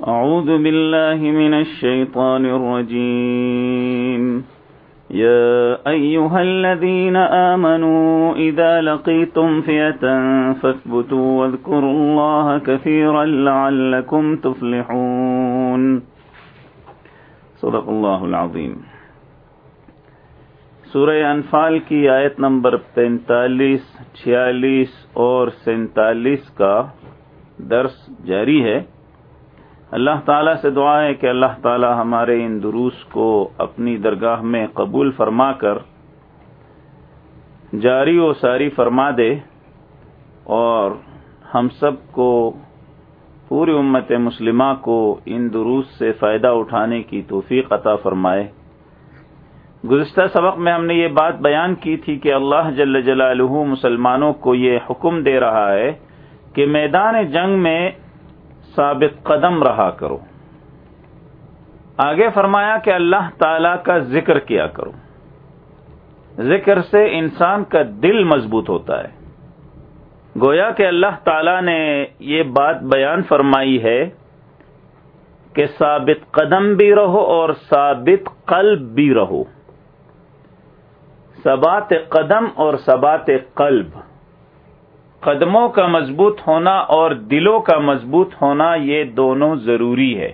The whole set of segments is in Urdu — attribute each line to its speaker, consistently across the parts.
Speaker 1: أعوذ بالله من الشيطان الرجيم. يا أيها الذين آمنوا إذا لقيتم فئة فاثبتوا واذكروا الله كثيرا لعلكم تفلحون. صدق الله العظيم. سورہ انفال کی آیت نمبر پینتالیس، چھیالیس اور سینتالیس کا درس جاری ہے۔ اللہ تعالیٰ سے دعا ہے کہ اللہ تعالیٰ ہمارے ان دروس کو اپنی درگاہ میں قبول فرما کر جاری و ساری فرما دے اور ہم سب کو پوری امت مسلمہ کو ان دروس سے فائدہ اٹھانے کی توفیق عطا فرمائے۔ گزشتہ سبق میں ہم نے یہ بات بیان کی تھی کہ اللہ جل جلالہ مسلمانوں کو یہ حکم دے رہا ہے کہ میدان جنگ میں ثابت قدم رہا کرو۔ آگے فرمایا کہ اللہ تعالی کا ذکر کیا کرو۔ ذکر سے انسان کا دل مضبوط ہوتا ہے۔ گویا کہ اللہ تعالی نے یہ بات بیان فرمائی ہے کہ ثابت قدم بھی رہو اور ثابت قلب بھی رہو۔ ثبات قدم اور ثبات قلب۔ قدموں کا مضبوط ہونا اور دلوں کا مضبوط ہونا یہ دونوں ضروری ہے۔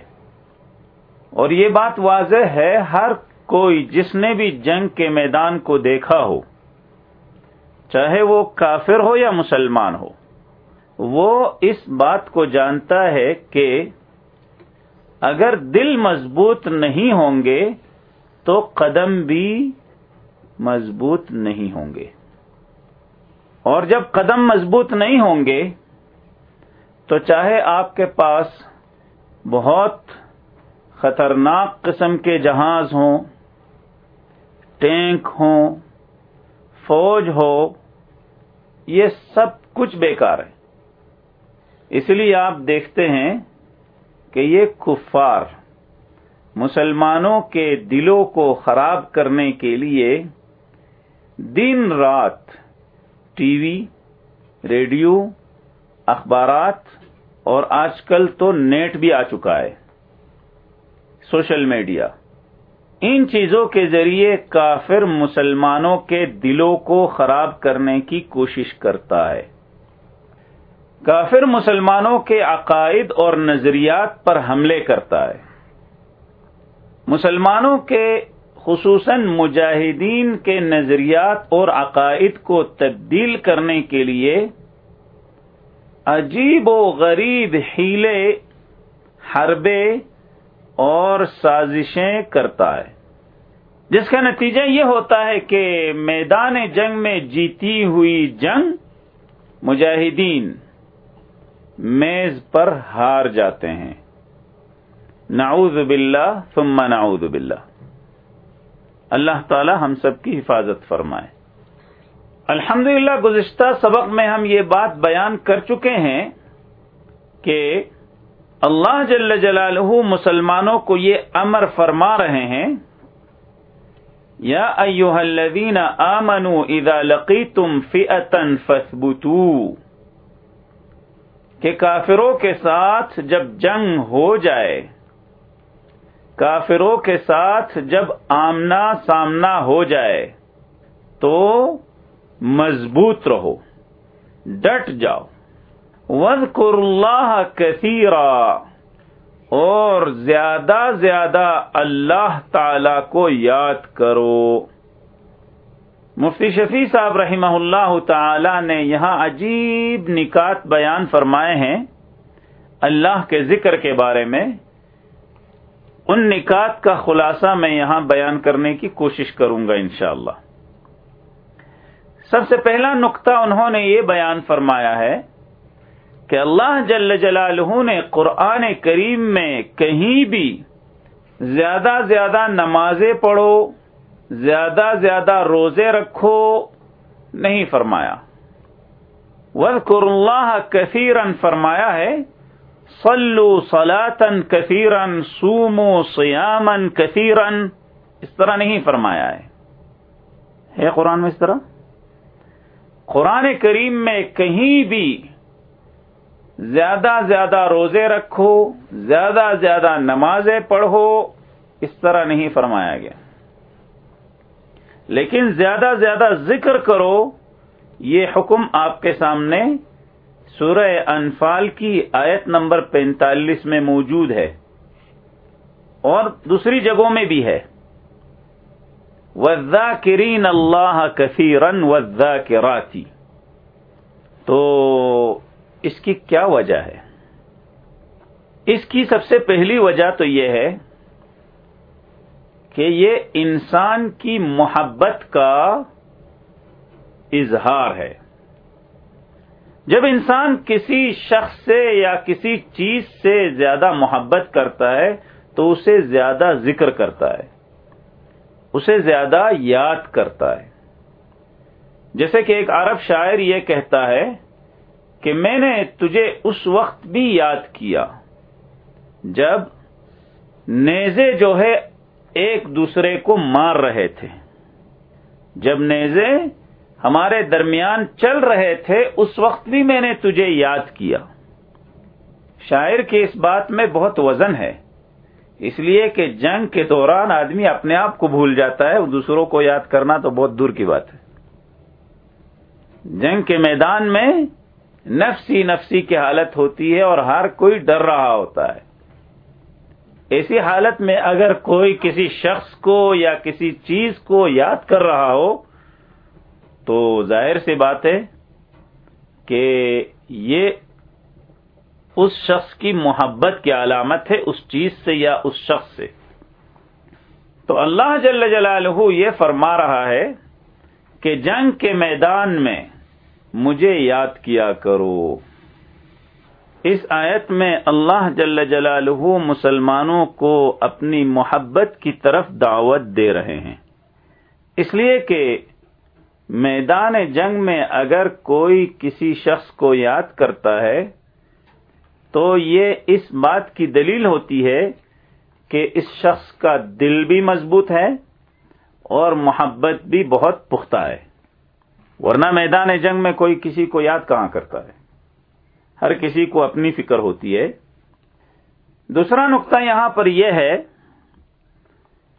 Speaker 1: اور یہ بات واضح ہے، ہر کوئی جس نے بھی جنگ کے میدان کو دیکھا ہو، چاہے وہ کافر ہو یا مسلمان ہو، وہ اس بات کو جانتا ہے کہ اگر دل مضبوط نہیں ہوں گے تو قدم بھی مضبوط نہیں ہوں گے۔ اور جب قدم مضبوط نہیں ہوں گے تو چاہے آپ کے پاس بہت خطرناک قسم کے جہاز ہوں، ٹینک ہوں، فوج ہو، یہ سب کچھ بیکار ہے۔ اس لیے آپ دیکھتے ہیں کہ یہ کفار مسلمانوں کے دلوں کو خراب کرنے کے لیے دن رات ٹی وی، ریڈیو، اخبارات، اور آج کل تو نیٹ بھی آ چکا ہے، سوشل میڈیا۔ ان چیزوں کے ذریعے کافر مسلمانوں کے دلوں کو خراب کرنے کی کوشش کرتا ہے۔ کافر مسلمانوں کے عقائد اور نظریات پر حملے کرتا ہے۔ مسلمانوں کے خصوصاً مجاہدین کے نظریات اور عقائد کو تبدیل کرنے کے لیے عجیب و غریب ہیلے، حربے اور سازشیں کرتا ہے۔ جس کا نتیجہ یہ ہوتا ہے کہ میدان جنگ میں جیتی ہوئی جنگ مجاہدین میز پر ہار جاتے ہیں۔ نعوذ باللہ ثم نعوذ باللہ۔ اللہ تعالی ہم سب کی حفاظت فرمائے۔ الحمد گزشتہ سبق میں ہم یہ بات بیان کر چکے ہیں کہ اللہ جل جلالہ مسلمانوں کو یہ امر فرما رہے ہیں، یا ایوہ الذین آمنوا اذا لقیتم فئتا فثبتوا کہ کافروں کے ساتھ جب جنگ ہو جائے کافروں کے ساتھ جب آمنا سامنا ہو جائے تو مضبوط رہو، ڈٹ جاؤ۔ ود اللہ کثیرا اور زیادہ زیادہ اللہ تعالی کو یاد کرو۔ مفتی شفیع صاحب رحمہ اللہ تعالی نے یہاں عجیب نکات بیان فرمائے ہیں اللہ کے ذکر کے بارے میں۔ ان نکات کا خلاصہ میں یہاں بیان کرنے کی کوشش کروں گا انشاءاللہ۔ سب سے پہلا نقطہ انہوں نے یہ بیان فرمایا ہے کہ اللہ جل جلالہ نے قرآن کریم میں کہیں بھی زیادہ زیادہ نمازیں پڑھو، زیادہ زیادہ روزے رکھو نہیں فرمایا۔ وَذْكُرُ اللَّهَ كَثِيرًا فرمایا ہے صلو سلاطن کثیرن سومو سیامن کثیرن اس طرح نہیں فرمایا ہے۔ ہے قرآن میں اس طرح؟ قرآن کریم میں کہیں بھی زیادہ زیادہ روزے رکھو، زیادہ زیادہ نمازیں پڑھو، اس طرح نہیں فرمایا گیا۔ لیکن زیادہ زیادہ ذکر کرو، یہ حکم آپ کے سامنے سورہ انفال کی آیت نمبر پینتالیس میں موجود ہے اور دوسری جگہوں میں بھی ہے۔ وزا کرین اللہ کثیرن وزا کراتی تو اس کی کیا وجہ ہے؟ اس کی سب سے پہلی وجہ تو یہ ہے کہ یہ انسان کی محبت کا اظہار ہے۔ جب انسان کسی شخص سے یا کسی چیز سے زیادہ محبت کرتا ہے، تو اسے زیادہ ذکر کرتا ہے۔ اسے زیادہ یاد کرتا ہے۔ جیسے کہ ایک عرب شاعر یہ کہتا ہے کہ میں نے تجھے اس وقت بھی یاد کیا جب نیزے جو ہے ایک دوسرے کو مار رہے تھے۔ جب نیزے ہمارے درمیان چل رہے تھے، اس وقت بھی میں نے تجھے یاد کیا۔ شاعر کی اس بات میں بہت وزن ہے، اس لیے کہ جنگ کے دوران آدمی اپنے آپ کو بھول جاتا ہے دوسروں کو یاد کرنا تو بہت دور کی بات ہے۔ جنگ کے میدان میں نفسی نفسی کی حالت ہوتی ہے، اور ہر کوئی ڈر رہا ہوتا ہے۔ ایسی حالت میں اگر کوئی کسی شخص کو یا کسی چیز کو یاد کر رہا ہو تو ظاہر سی بات ہے کہ یہ اس شخص کی محبت کی علامت ہے اس چیز سے یا اس شخص سے۔ تو اللہ جل جلالہ یہ فرما رہا ہے کہ جنگ کے میدان میں مجھے یاد کیا کرو۔ اس آیت میں اللہ جل جلالہ مسلمانوں کو اپنی محبت کی طرف دعوت دے رہے ہیں۔ اس لیے کہ میدان جنگ میں اگر کوئی کسی شخص کو یاد کرتا ہے، تو یہ اس بات کی دلیل ہوتی ہے کہ اس شخص کا دل بھی مضبوط ہے اور محبت بھی بہت پختہ ہے۔ ورنہ میدان جنگ میں کوئی کسی کو یاد کہاں کرتا ہے؟ ہر کسی کو اپنی فکر ہوتی ہے۔ دوسرا نقطہ یہاں پر یہ ہے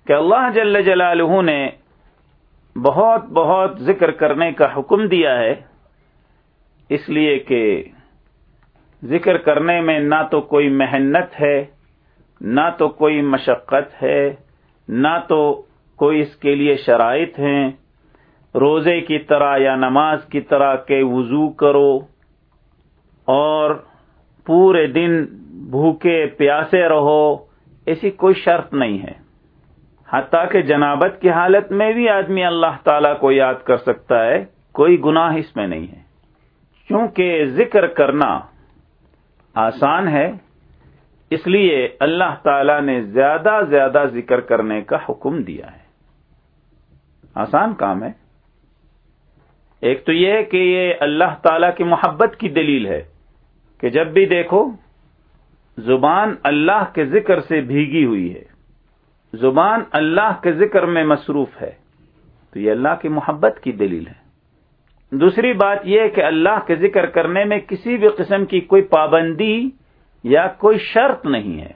Speaker 1: کہ اللہ جل جلالہ نے بہت بہت ذکر کرنے کا حکم دیا ہے اس لیے کہ ذکر کرنے میں نہ تو کوئی محنت ہے، نہ تو کوئی مشقت ہے، نہ تو کوئی اس کے لیے شرائط ہیں۔ روزے کی طرح یا نماز کی طرح کے وضو کرو اور پورے دن بھوکے پیاسے رہو، ایسی کوئی شرط نہیں ہے۔ حتیٰ کہ جنابت کی حالت میں بھی آدمی اللہ تعالی کو یاد کر سکتا ہے، کوئی گناہ اس میں نہیں ہے۔ کیونکہ ذکر کرنا آسان ہے، اس لیے اللہ تعالی نے زیادہ زیادہ ذکر کرنے کا حکم دیا ہے۔ آسان کام ہے۔ ایک تو یہ کہ یہ اللہ تعالی کی محبت کی دلیل ہے کہ جب بھی دیکھو، زبان اللہ کے ذکر سے بھیگی ہوئی ہے۔ زبان اللہ کے ذکر میں مصروف ہے، تو یہ اللہ کی محبت کی دلیل ہے۔ دوسری بات یہ کہ اللہ کے ذکر کرنے میں کسی بھی قسم کی کوئی پابندی یا کوئی شرط نہیں ہے۔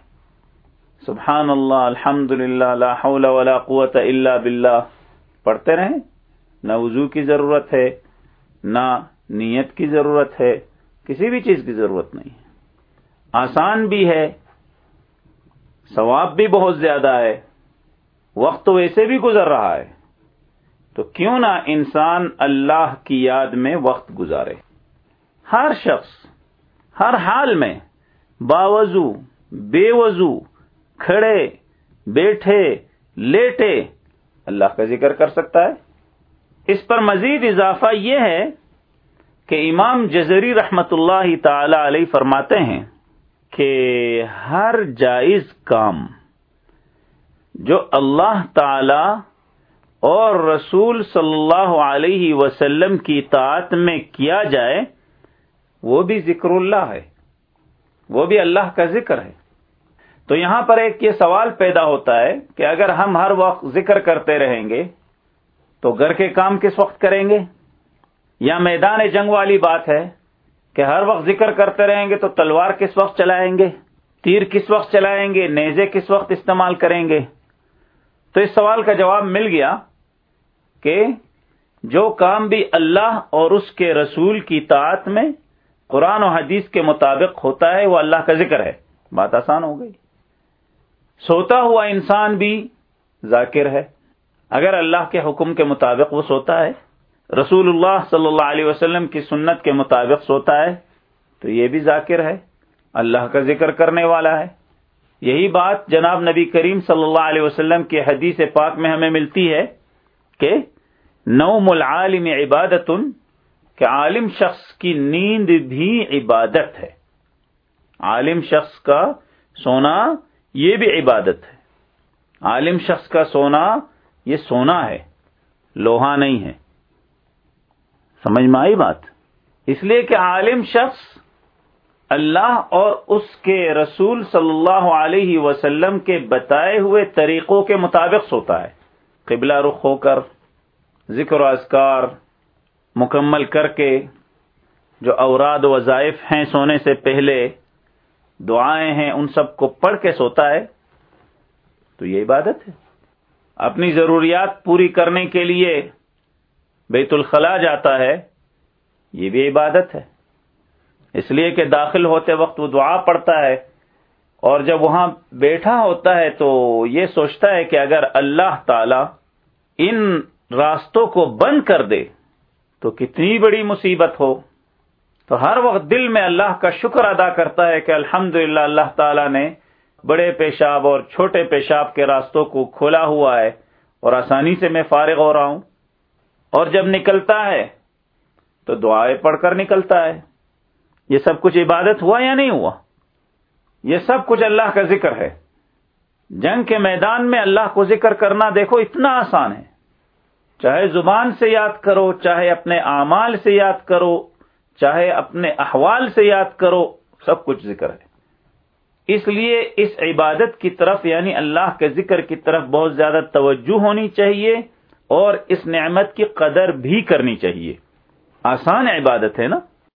Speaker 1: سبحان اللہ الحمد للہ ولا قوت اللہ بلّہ پڑھتے رہیں، نہ وضو کی ضرورت ہے، نہ نیت کی ضرورت ہے، کسی بھی چیز کی ضرورت نہیں۔ ہے آسان بھی ہے ثواب بھی بہت زیادہ ہے، وقت تو ویسے بھی گزر رہا ہے۔ تو کیوں نہ انسان اللہ کی یاد میں وقت گزارے۔ ہر شخص، ہر حال میں باوضو بے وضو کھڑے، بیٹھے، لیٹے اللہ کا ذکر کر سکتا ہے۔ اس پر مزید اضافہ یہ ہے کہ امام جزری رحمت اللہ تعالی علیہ فرماتے ہیں کہ ہر جائز کام جو اللہ تعالی اور رسول صلی اللہ علیہ وسلم کی اطاعت میں کیا جائے، وہ بھی ذکر اللہ ہے، وہ بھی اللہ کا ذکر ہے۔ تو یہاں پر ایک یہ سوال پیدا ہوتا ہے کہ اگر ہم ہر وقت ذکر کرتے رہیں گے، تو گھر کے کام کس وقت کریں گے؟ یا میدان جنگ والی بات ہے کہ ہر وقت ذکر کرتے رہیں گے تو تلوار کس وقت چلائیں گے؟ تیر کس وقت چلائیں گے؟ نیزے کس وقت استعمال کریں گے؟ تو اس سوال کا جواب مل گیا کہ جو کام بھی اللہ اور اس کے رسول کی طاعت میں قرآن و حدیث کے مطابق ہوتا ہے، وہ اللہ کا ذکر ہے۔ بات آسان ہو گئی۔ سوتا ہوا انسان بھی ذاکر ہے۔ اگر اللہ کے حکم کے مطابق وہ سوتا ہے رسول اللہ صلی اللہ علیہ وسلم کی سنت کے مطابق سوتا ہے تو یہ بھی ذاکر ہے اللہ کا ذکر کرنے والا ہے یہی بات جناب نبی کریم صلی اللہ علیہ وسلم کے حدیث پاک میں ہمیں ملتی ہے کہ نوم العالم عبادت کہ عالم شخص کی نیند بھی عبادت ہے۔ عالم شخص کا سونا یہ بھی عبادت ہے۔ عالم شخص کا سونا یہ سونا ہے، لوہا نہیں ہے۔ سمجھ میں آئی بات؟ اس لیے کہ عالم شخص اللہ اور اس کے رسول صلی اللہ علیہ وسلم کے بتائے ہوئے طریقوں کے مطابق سوتا ہے۔ قبلہ رخ ہو کر، ذکر و اذکار مکمل کر کے، جو اوراد وظائف ہیں سونے سے پہلے، دعائیں ہیں، ان سب کو پڑھ کے سوتا ہے، تو یہ عبادت ہے۔ اپنی ضروریات پوری کرنے کے لیے بیت الخلا جاتا ہے، یہ بھی عبادت ہے۔ اس لیے کہ داخل ہوتے وقت وہ دعا پڑتا ہے، اور جب وہاں بیٹھا ہوتا ہے تو یہ سوچتا ہے کہ اگر اللہ تعالی ان راستوں کو بند کر دے تو کتنی بڑی مصیبت ہو۔ تو ہر وقت دل میں اللہ کا شکر ادا کرتا ہے کہ الحمد اللہ تعالی نے بڑے پیشاب اور چھوٹے پیشاب کے راستوں کو کھولا ہوا ہے، اور آسانی سے میں فارغ ہو رہا ہوں۔ اور جب نکلتا ہے تو دعائیں پڑھ کر نکلتا ہے۔ یہ سب کچھ عبادت ہوا یا نہیں ہوا؟ یہ سب کچھ اللہ کا ذکر ہے۔ جنگ کے میدان میں اللہ کو ذکر کرنا دیکھو اتنا آسان ہے۔ چاہے زبان سے یاد کرو، چاہے اپنے اعمال سے یاد کرو، چاہے اپنے احوال سے یاد کرو، سب کچھ ذکر ہے۔ اس لیے اس عبادت کی طرف یعنی اللہ کے ذکر کی طرف بہت زیادہ توجہ ہونی چاہیے۔ اور اس نعمت کی قدر بھی کرنی چاہیے۔ آسان عبادت ہے نا؟